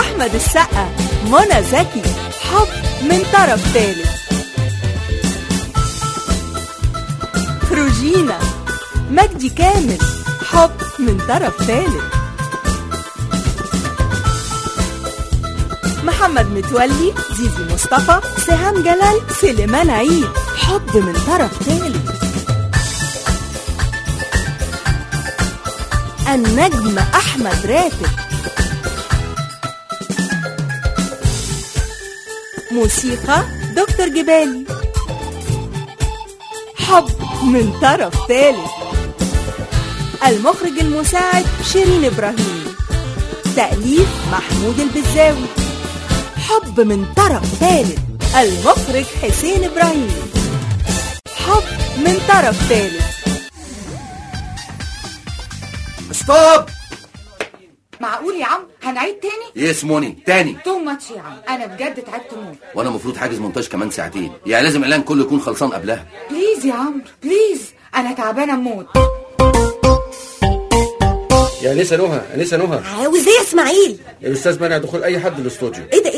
أحمد السقا منى زكي حب من طرف ثالث روجينا مجدي كامل حب من طرف ثالث محمد متولي زيزي مصطفى سهام جلال سليمان عيد حب من طرف ثالث النجم أحمد راتب موسيقى دكتور جبالي حب من طرف ثالث. المخرج المساعد شيرين إبراهيم. تأليف محمود البزاوي. حب من طرف ثالث. المخرج حسين إبراهيم. حب من طرف ثالث. Stop! معقول يا عم؟ هنعيد تاني؟ Yes موني تاني. Too much يا عم. أنا بجد تعبت موت. وأنا المفروض حاجز مونتاج كمان ساعتين. يعني لازم الاعلان كله يكون خلصان قبلها. Please يا عمرو please أنا تعبانة موت. يا انسه نهى انسه نهى. عاوز إيه يا إسماعيل؟ الاستاذ منع دخول أي حد الاستوديو إيه ده؟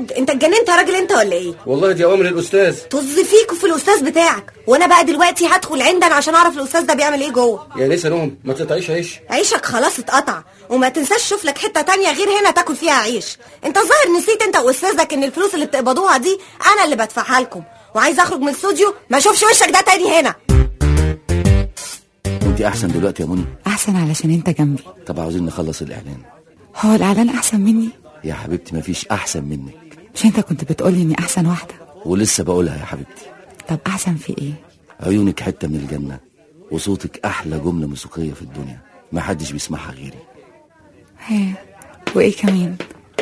حد انت اتجننت يا راجل انت ولا إيه؟ والله دي أوامر الأستاذ. طز فيك وفي الأستاذ بتاعك. وأنا بقى دلوقتي هدخل عندنا عشان أعرف الأستاذ ده بيعمل إيه جوه. يا انسه نهى ما تقطعيش عيش. عيشك خلاص اتقطع. وما تنساش شوف لك حتة تانية غير هنا تاكل فيها عيش. انت الظاهر نسيت انت وأستاذك إن الفلوس اللي بتقبضوها دي أنا اللي بدفعها لكم. وعايز أخرج من الاستوديو؟ ما أشوفش وشك ده تاني هنا. انت أحسن دلوقتي يا موني أحسن علشان أنت جنبي. طب عاوزين نخلص الإعلان. هو الإعلان أحسن مني؟ يا حبيبتي مفيش أحسن منك. مش انت كنت بتقولي اني احسن واحدة؟ ولسه بقولها يا حبيبتي. طب احسن في إيه؟ عيونك حتة من الجنة وصوتك أحلى جملة موسيقية في الدنيا. ما حدش بيسمعها غيري. ها وايه كمان؟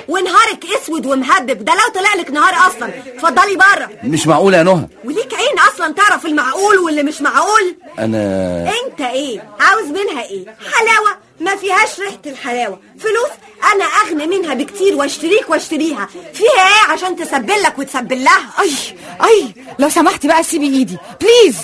ونهارك اسود ومهبب ده لو طلع لك نهار أصلا. اتفضلي بره. مش معقول يا نهى؟ وليك عين أصلا تعرف المعقول واللي مش معقول؟ أنا أنت إيه؟ عاوز منها إيه؟ حلاوة؟ ما فيهاش ريحة الحلاوة. فلوس أنا اغنى منها بكتير وأشتريك وأشتريها. فيها إيه عشان تسبل لك وتسبل لها؟ أي أي. لو سمحتي بقى سيبي إيدي. Please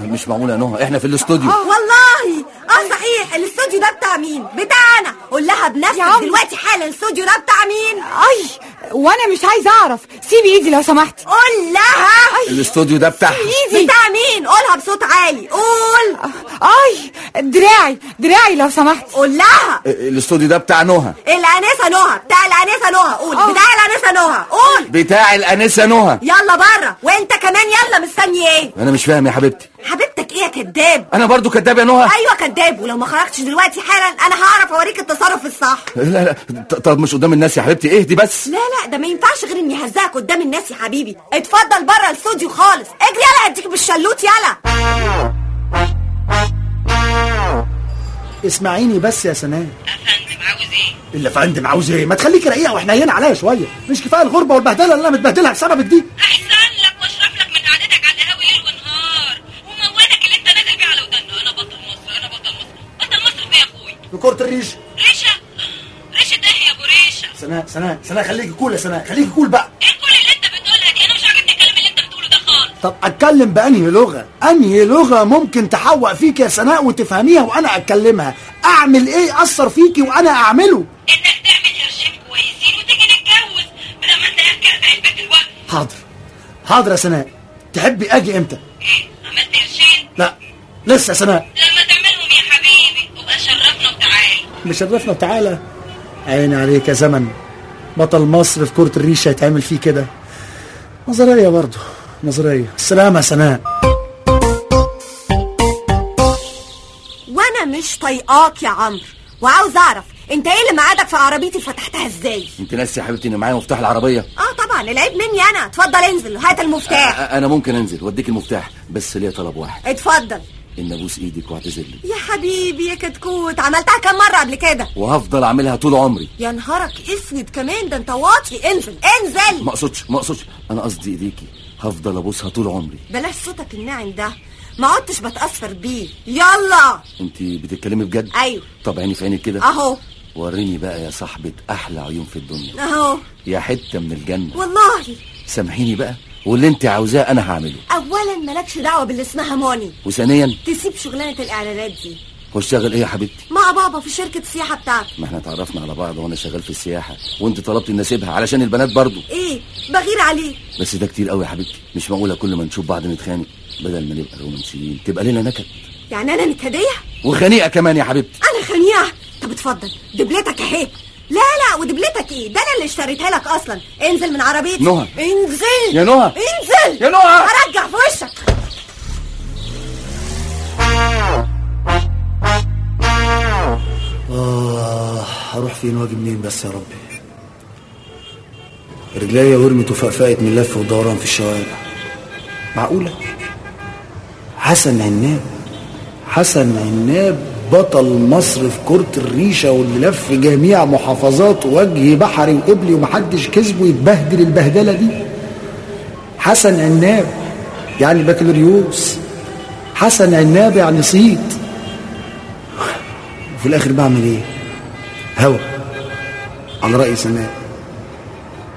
مش معقول يا نهى. إحنا في الاستوديو. والله. آه صحيح. الاستوديو ده بتاع مين؟ بتاعنا. قول لها بنفسك. دلوقتي حالا الاستوديو ده بتاع مين؟ أي. وأنا مش عايزة أعرف. سيبي ايدي لو سمحتي قول لها. الاستوديو ده بتاع ايدي. بتاع مين؟ قولها بصوت عالي. قول. أي. دراعي. دراعي لو سمحتي قول لها. الاستوديو ده بتاع نهى الأنسة نهى بتاع الأنسة نهى قول. بتاع الأنسة نهى قول. بتاع الأنسة نهى يلا بره. وانت كمان يلا مستني إيه؟ أنا مش فاهم يا حبيبتي كداب أنا برضو كداب يا نهى. أيوه كداب ولو ما خرجتش دلوقتي حالا أنا هعرف أوريك التصرف الصح. لا لا ط- طب مش قدام الناس يا حبيبتي اهدي بس. لا لا ده ما ينفعش غير إني هزقك قدام الناس يا حبيبي. اتفضل بره الاستوديو خالص. اجري يلا هديك بالشلوت يلا. اسمعيني بس يا سناء أفندم عاوز إيه؟ اللي فندم عاوز إيه؟ ما تخليكي رقيقة وحنينه عليا شوية. مش كفاية الغربة والبهدلة اللي أنا متبهدلها بسببك دي سناء سناء خليكي كول يا سناء خليكي كول بقى. إيه كل اللي انت بتقولها دي أنا مش عاجبني الكلام اللي انت بتقوله ده خالص. طب أتكلم بأنهي لغة؟ أنهي لغة ممكن تحوق فيك يا سناء وتفهميها وأنا أتكلمها؟ أعمل إيه اثر فيكي وأنا أعمله؟ إنك تعمل قرشين كويسين وتيجي نتجوز. بدل ما أنت قاعد كده البيت الوقت. حاضر. حاضر يا سناء. تحبي أجي إمتى؟ إيه؟ عملت قرشين لا. لسه يا سناء. لما تعملهم يا حبيبي. وبقى شرفنا وتعالى. مشرفنا وتعالى عيني عليك يا زمن. بطل مصر في كرة الريشة يتعمل فيه كده. نظرية برضه نظرية. السلامة يا سناء. وأنا مش طايقاك يا عمرو وعاوز أعرف أنت إيه اللي معادك في عربيتي فتحتها إزاي؟ أنت ناسي يا حبيبتي إن معايا مفتاح العربية. آه طبعا العيب مني أنا. اتفضل انزل هات المفتاح. أنا ممكن أنزل واديك المفتاح بس ليا طلب واحد. اتفضل. إن أبوس إيدك واعتذر لي. يا حبيبي يا كتكوت. عملتها كم مرة قبل كده؟ وهفضل أعملها طول عمري. يا نهارك أسود كمان ده أنت واطي. انزل انزل. ما أقصدش ما أقصدش. أنا قصدي إيديكي. هفضل أبوسها طول عمري. بلاش صوتك الناعم ده. ما عدتش بتأثر بيه. يلا. أنت بتتكلمي بجد؟ أيوه. طب عيني في عينك كده. أهو. وريني بقى يا صاحبة أحلى عيون في الدنيا. أهو. يا حتة من الجنة. والله. سامحيني بقى. واللي انت عاوزاه أنا هعمله. اولا مالكش دعوة باللي اسمها موني. وثانيا؟ تسيب شغلانة الإعلانات دي. هو اشتغل إيه يا حبيبتي؟ مع بابا في شركة السياحة بتاعته ما إحنا اتعرفنا على بعض وأنا شغال في السياحة وأنت طلبت ان أسيبها علشان البنات برضو. إيه؟ بغير عليه بس ده كتير قوي يا حبيبتي. مش معقولة كل ما نشوف بعض نتخانق بدل ما نبقى رومانسيين تبقى ليلة نكد. يعني أنا نكدية؟ وخنيقة كمان يا حبيبتي. أنا خنيقة؟ طب اتفضل. دبلتك أهي. لا لا ودبلتك إيه؟ ده أنا اللي اشتريتها لك أصلا. انزل من عربيتي. نهى. انزل. يا نهى. انزل. يا نهى. هرجع في وشك. آه هروح فين وأجي منين بس يا ربي؟ رجليا ورمت وفقفقت من لف ودوران في الشوارع. معقولة؟ حسن عناب. حسن عناب. بطل مصر في كرة الريشة واللي لف جميع محافظات وجه بحري وقبلي ومحدش كسبه يتبهدل البهدلة دي. حسن عناب يعني بكالوريوس. حسن عناب يعني صيت وفي الآخر بعمل إيه؟ هوا. على رأي سناء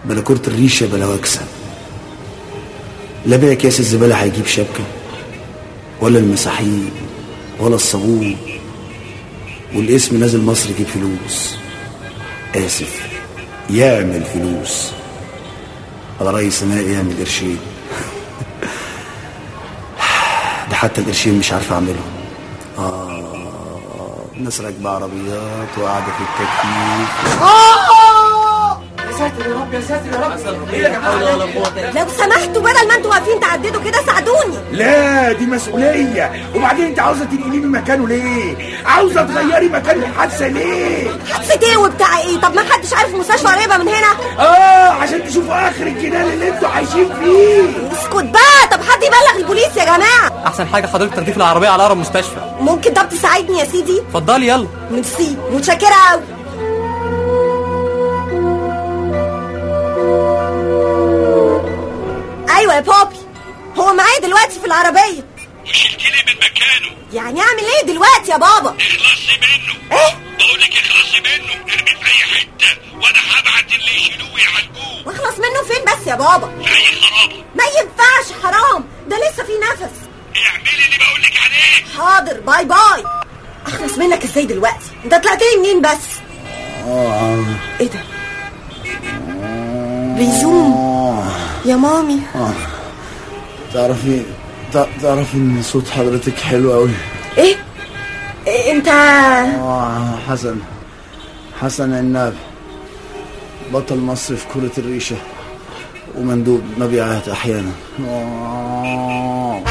بلا كرة الريشة بلا وكسة. لا بيع كيس الزبالة هيجيب شبكة ولا المساحيق ولا الصابون. والاسم نازل مصر يجيب فلوس. آسف يعمل فلوس. على رأي سناء يعمل قرشين. ده حتى القرشين مش عارف أعملهم. الناس راكبة عربيات وقاعدة في التكييف. لو سمحتوا بدل ما أنتوا واقفين تعددوا كده ساعدوني. لا دي مسؤولية. وبعدين انت عاوزة تنقليني من مكانه ليه؟ عاوزة تغيري مكان الحادثة ليه؟ حادثة إيه وبتاع إيه؟ طب ما حدش عارف مستشفى قريبة من هنا. آه عشان تشوفوا آخر الجنان اللي أنتوا عايشين فيه. اسكت بقى. طب حد يبلغ البوليس يا جماعة؟ أحسن حاجة حضرتك تضيف العربية على أقرب مستشفى. ممكن طب تساعدني يا سيدي؟ اتفضلي يلا. ميرسي. متشكرة قوي يا بابي. هو معايا دلوقتي في العربية. وشلتني من مكانه؟ يعني أعمل إيه دلوقتي يا بابا؟ اخلصي منه. إيه؟ بقول لك اخلصي منه. ارميه في أي حتة وأنا هبعت اللي يشيلوه ويعالجوه واخلص منه فين بس يا بابا؟ في أي خرابة. ما ينفعش حرام. ده لسه في نفس. اعملي اللي بقول لك عليه. حاضر bye bye. أخلص منك إزاي دلوقتي؟ أنت طلعت لي منين بس؟ إيه ده؟ بيزوم. يا مامي. تعرفي تع- تعرفي إن صوت حضرتك حلو قوي إيه, إيه أنت؟ آه حسن. حسن عناب. بطل مصر في كرة الريشة. ومندوب مبيعات أحيانا. آه.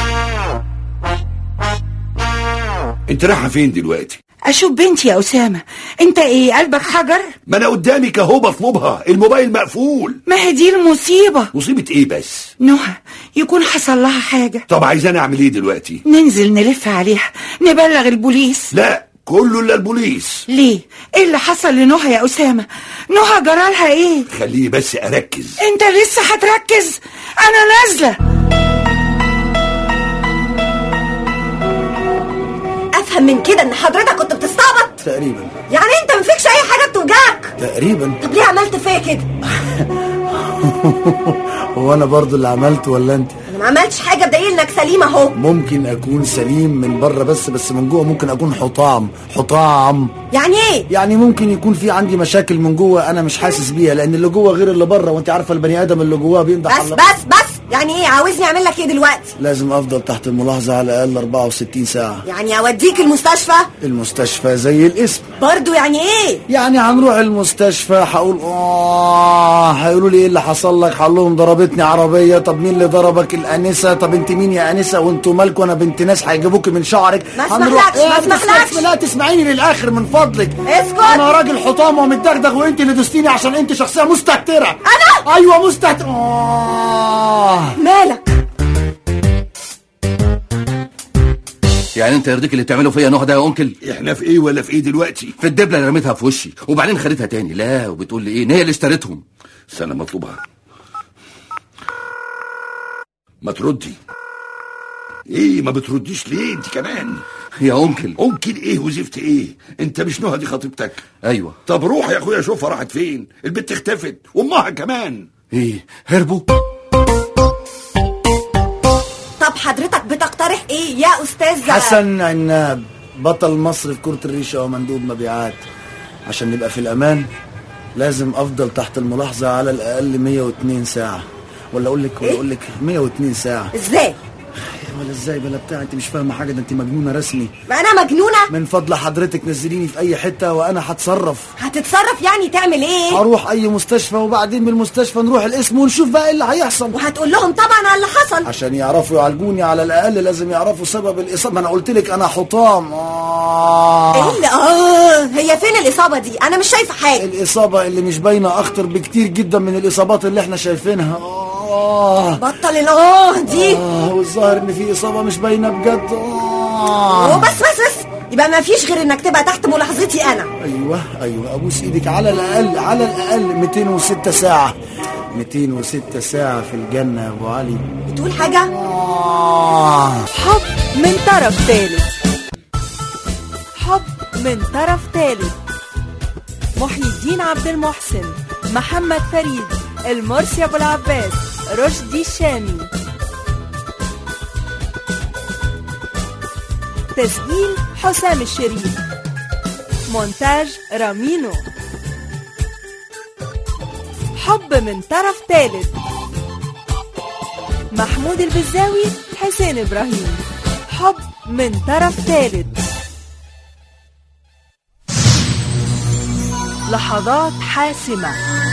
أنت رايحة فين دلوقتي؟ أشوف بنتي يا أسامة. أنت إيه؟ قلبك حجر؟ ما أنا قدامك أهو بطلبها. الموبايل مقفول. ما هي دي المصيبة. مصيبة إيه بس؟ نهى. يكون حصل لها حاجة. طب عايزاني أعمل إيه دلوقتي؟ ننزل نلف عليها. نبلغ البوليس. لا كله إلا البوليس. ليه؟ إيه اللي حصل لنهى يا أسامة؟ نهى جرالها إيه؟ خليني بس أركز. أنت لسه هتركز؟ أنا نازلة. أفهم من كده إن حضرتك كنت بتستعبط؟ تقريبا. يعني أنت مفيكش أي حاجة بتوجعك؟ تقريبا. طب ليه عملت فيا كده؟ هو أنا برضو اللي عملته ولا أنت؟ أنا ما عملتش حاجة سليم أهو. ممكن أكون سليم من بره بس بس من جوه ممكن أكون حطام. حطام. يعني إيه؟ يعني ممكن يكون في عندي مشاكل من جوه أنا مش حاسس بيها لأن اللي جوه غير اللي بره وأنت عارفة البني آدم اللي جواه بينضح بس على- بس بس. يعني إيه؟ عاوزني أعمل لك إيه دلوقتي؟ لازم أفضل تحت الملاحظة على الأقل 64 ساعة. يعني أوديك المستشفى؟ المستشفى زي الاسم. برضو يعني إيه؟ يعني هنروح المستشفى هقول آه هيقولوا لي إيه اللي حصل لك؟ هقول لهم ضربتني عربية. طب مين اللي ضربك؟ الأنسة. طب أنت مين يا أنسة وانتوا مالكوا أنا بنت ناس هيجيبوك من شعرك. ما هنروح- ما إيه، بس- اسمحلكش. لا تسمعيني للآخر من فضلك. اسكت. أنا راجل حطام ومتدغدغ وانت اللي دوستيني عشان انت شخصية مستهترة. أنا؟ أيوه مستهترة. آه. مالك؟ يعني أنت يرضيك اللي بتعمله فيا نهى ده يا انكل إحنا في إيه ولا في إيه دلوقتي؟ في الدبلة اللي رميتها في وشي وبعدين خدتها تاني. لا وبتقول لي إيه؟ إن هي اللي اشتريتهم. استنى مطلوبها ما تردي. إيه ما بترديش ليه أنت كمان؟ يا أنكل. ممكن إيه وزفت إيه؟ أنت مش نهى دي خطيبتك. أيوه. طب روح يا أخويا شوفها راحت فين. البنت اختفت وأمها كمان. إيه هربوا. طب حضرتك بتقترح إيه يا أستاذ حسن عناب بطل مصر في كرة الريشة ومندوب مبيعات. عشان نبقى في الأمان لازم أفضل تحت الملاحظة على الأقل 102 ساعة. ولا أقول لك ولا أقول لك 102 ساعة. إزاي؟ ولا إزاي بلا بتاع؟ انت مش فاهمة حاجة ده انت مجنونة رسمي. ما أنا مجنونة. من فضل حضرتك نزليني في أي حتة وأنا هتصرف. هتتصرف يعني تعمل إيه؟ هروح أي مستشفى وبعدين من المستشفى نروح القسم ونشوف بقى إيه اللي هيحصل. وهتقول لهم طبعا على اللي حصل. عشان يعرفوا يعالجوني على الأقل لازم يعرفوا سبب الإصابة. ما أنا قلت لك أنا حطام. آه. إيه اللي آه هي فين الإصابة دي؟ أنا مش شايفة حاجة. الإصابة اللي مش باينة أخطر بكتير جدا من الإصابات اللي إحنا شايفينها. آه بطل الاه دي. آه والظاهر إن في إصابة مش باينة بجد. آه. وبس بس بس يبقى ما فيش غير إنك تبقى تحت ملاحظتي أنا. أيوه أيوه. أبوس إيدك على الأقل على الأقل 206 ساعة. 206 ساعة في الجنة يا أبو علي. بتقول حاجة؟ آه. حب من طرف ثالث حب من طرف ثالث محي الدين عبد المحسن محمد فريد المرسي أبو العباس. رشدي الشامي تسجيل حسام الشريف. مونتاج رامينو. حب من طرف ثالث محمود البزاوي حسين إبراهيم. حب من طرف ثالث لحظات حاسمة.